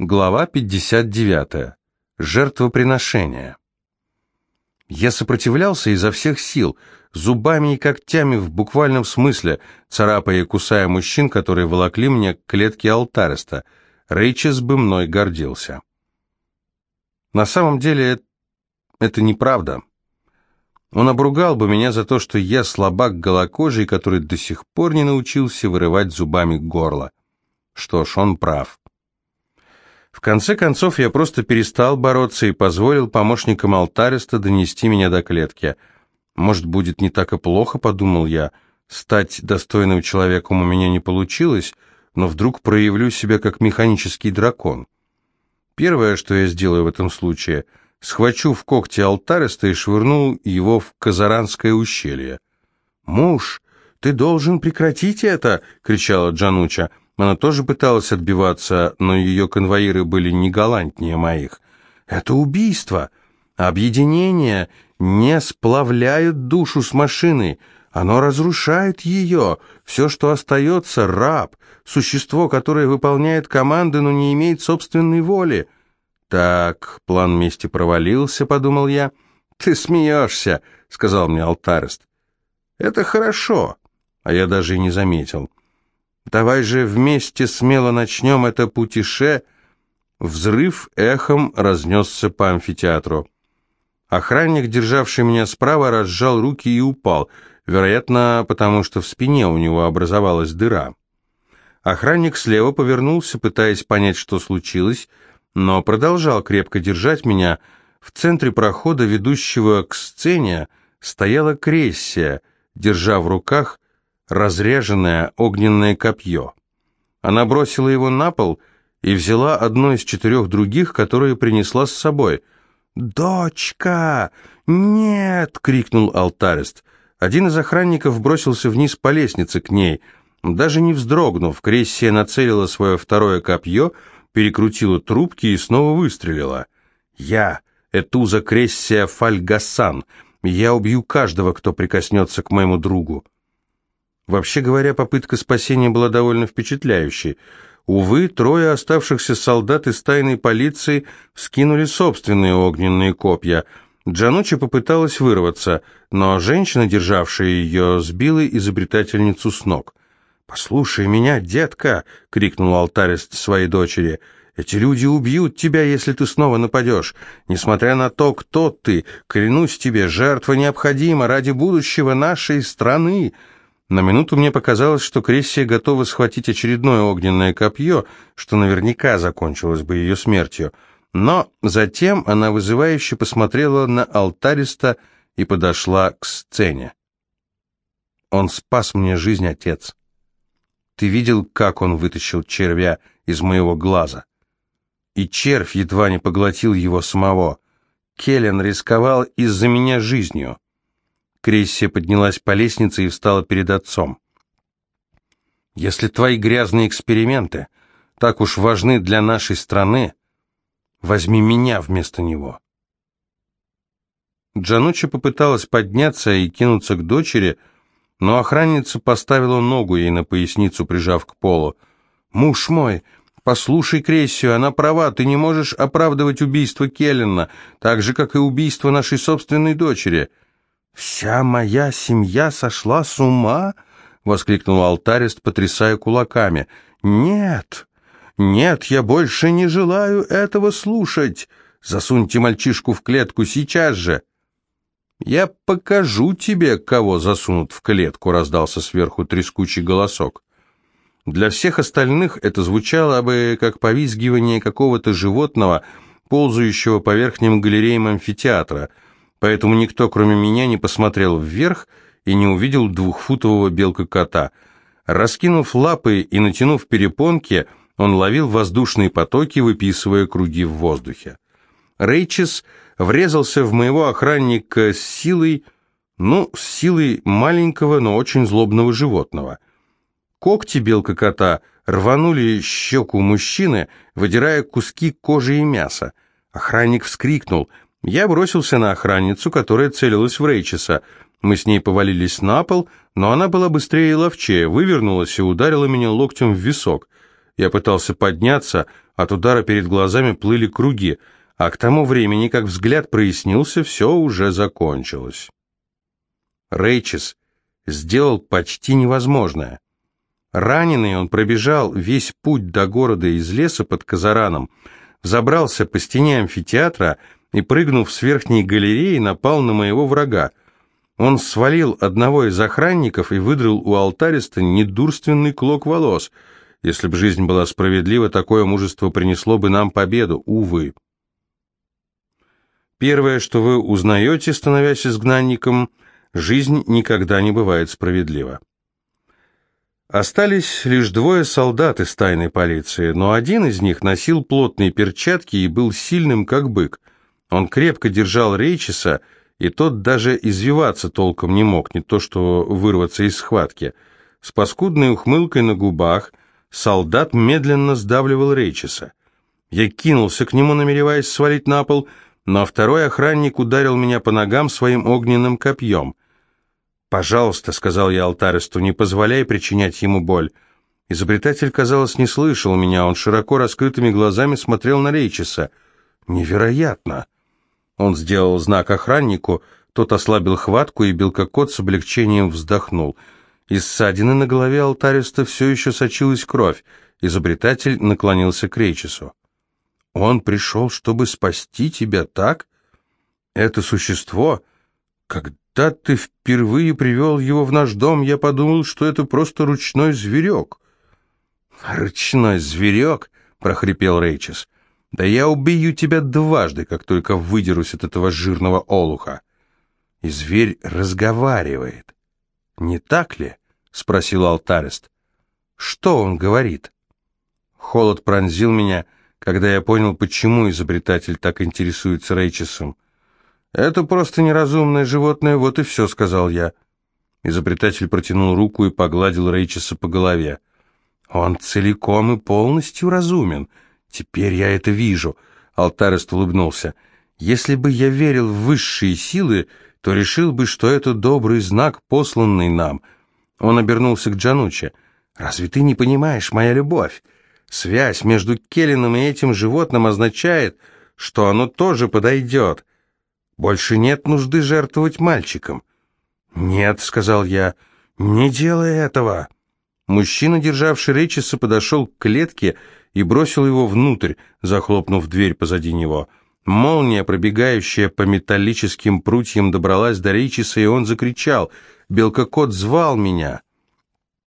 Глава 59. Жертвоприношение. Я сопротивлялся изо всех сил, зубами и когтями в буквальном смысле, царапая и кусая мужчин, которые волокли мне к клетке алтариста. Рейчес бы мной гордился. На самом деле это неправда. Он обругал бы меня за то, что я слабак голокожий, который до сих пор не научился вырывать зубами горло. Что ж, он прав. В конце концов, я просто перестал бороться и позволил помощникам алтариста донести меня до клетки. Может, будет не так и плохо, подумал я. Стать достойным человеком у меня не получилось, но вдруг проявлю себя как механический дракон. Первое, что я сделаю в этом случае, схвачу в когти алтариста и швырну его в Казаранское ущелье. «Муж, ты должен прекратить это!» — кричала Джануча. Она тоже пыталась отбиваться, но ее конвоиры были не галантнее моих. «Это убийство! Объединение не сплавляет душу с машины, оно разрушает ее. Все, что остается, раб, существо, которое выполняет команды, но не имеет собственной воли». «Так, план мести провалился», — подумал я. «Ты смеешься», — сказал мне алтарист. «Это хорошо», а я даже и не заметил. Давай же вместе смело начнем это путеше. Взрыв эхом разнесся по амфитеатру. Охранник, державший меня справа, разжал руки и упал, вероятно, потому что в спине у него образовалась дыра. Охранник слева повернулся, пытаясь понять, что случилось, но продолжал крепко держать меня. В центре прохода, ведущего к сцене, стояла Крессия, держа в руках разряженное огненное копье. Она бросила его на пол и взяла одно из четырех других, которые принесла с собой. «Дочка! Нет!» — крикнул алтарист. Один из охранников бросился вниз по лестнице к ней. Даже не вздрогнув, Крессия нацелила свое второе копье, перекрутила трубки и снова выстрелила. «Я, Этуза Крессия Фальгасан, я убью каждого, кто прикоснется к моему другу». Вообще говоря, попытка спасения была довольно впечатляющей. Увы, трое оставшихся солдат из тайной полиции вскинули собственные огненные копья. Джанучи попыталась вырваться, но женщина, державшая ее, сбила изобретательницу с ног. «Послушай меня, детка!» — крикнул алтарист своей дочери. «Эти люди убьют тебя, если ты снова нападешь. Несмотря на то, кто ты, клянусь тебе, жертва необходима ради будущего нашей страны!» На минуту мне показалось, что Крессия готова схватить очередное огненное копье, что наверняка закончилось бы ее смертью. Но затем она вызывающе посмотрела на алтариста и подошла к сцене. «Он спас мне жизнь, отец. Ты видел, как он вытащил червя из моего глаза? И червь едва не поглотил его самого. Келлен рисковал из-за меня жизнью». Крессия поднялась по лестнице и встала перед отцом. «Если твои грязные эксперименты так уж важны для нашей страны, возьми меня вместо него». Джануча попыталась подняться и кинуться к дочери, но охранница поставила ногу ей на поясницу, прижав к полу. «Муж мой, послушай Крессию, она права, ты не можешь оправдывать убийство Келлина, так же, как и убийство нашей собственной дочери». «Вся моя семья сошла с ума?» — воскликнул алтарист, потрясая кулаками. «Нет, нет, я больше не желаю этого слушать. Засуньте мальчишку в клетку сейчас же». «Я покажу тебе, кого засунут в клетку», — раздался сверху трескучий голосок. Для всех остальных это звучало бы как повизгивание какого-то животного, ползающего по верхним галереям амфитеатра — поэтому никто, кроме меня, не посмотрел вверх и не увидел двухфутового белка-кота. Раскинув лапы и натянув перепонки, он ловил воздушные потоки, выписывая круги в воздухе. Рейчес врезался в моего охранника с силой, ну, с силой маленького, но очень злобного животного. Когти белка-кота рванули щеку мужчины, выдирая куски кожи и мяса. Охранник вскрикнул — я бросился на охранницу, которая целилась в Рейчеса. Мы с ней повалились на пол, но она была быстрее и ловчее, вывернулась и ударила меня локтем в висок. Я пытался подняться, от удара перед глазами плыли круги, а к тому времени, как взгляд прояснился, все уже закончилось. Рейчес сделал почти невозможное. Раненый он пробежал весь путь до города из леса под Казараном, забрался по стене амфитеатра и, прыгнув с верхней галереи, напал на моего врага. Он свалил одного из охранников и выдрал у алтариста недурственный клок волос. Если бы жизнь была справедлива, такое мужество принесло бы нам победу, увы. Первое, что вы узнаете, становясь изгнанником, жизнь никогда не бывает справедлива. Остались лишь двое солдат из тайной полиции, но один из них носил плотные перчатки и был сильным, как бык. Он крепко держал Рейчеса, и тот даже извиваться толком не мог, не то что вырваться из схватки. С паскудной ухмылкой на губах солдат медленно сдавливал Рейчеса. Я кинулся к нему, намереваясь свалить на пол, но второй охранник ударил меня по ногам своим огненным копьем. «Пожалуйста», — сказал я алтаристу, — «не позволяй причинять ему боль». Изобретатель, казалось, не слышал меня, он широко раскрытыми глазами смотрел на Рейчеса. «Невероятно!» Он сделал знак охраннику, тот ослабил хватку, и белкокот с облегчением вздохнул. Из ссадины на голове алтариста все еще сочилась кровь. Изобретатель наклонился к Рейчесу. «Он пришел, чтобы спасти тебя, так? Это существо...» Когда ты впервые привел его в наш дом, я подумал, что это просто ручной зверек». «Ручной зверек?» — прохрипел Рейчес. «Да я убью тебя дважды, как только выдерусь от этого жирного олуха». И зверь разговаривает. «Не так ли?» — спросил алтарист. «Что он говорит?» Холод пронзил меня, когда я понял, почему изобретатель так интересуется Рейчесом. «Это просто неразумное животное, вот и все», — сказал я. Изобретатель протянул руку и погладил Рейчеса по голове. «Он целиком и полностью разумен. Теперь я это вижу», — Алтарест улыбнулся. «Если бы я верил в высшие силы, то решил бы, что это добрый знак, посланный нам». Он обернулся к Джануче. «Разве ты не понимаешь, моя любовь? Связь между Келлином и этим животным означает, что оно тоже подойдет». Больше нет нужды жертвовать мальчиком. «Нет», — сказал я, — «не делай этого». Мужчина, державший Рейчеса, подошел к клетке и бросил его внутрь, захлопнув дверь позади него. Молния, пробегающая по металлическим прутьям, добралась до Рейчеса, и он закричал. Белкокот звал меня.